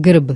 grb.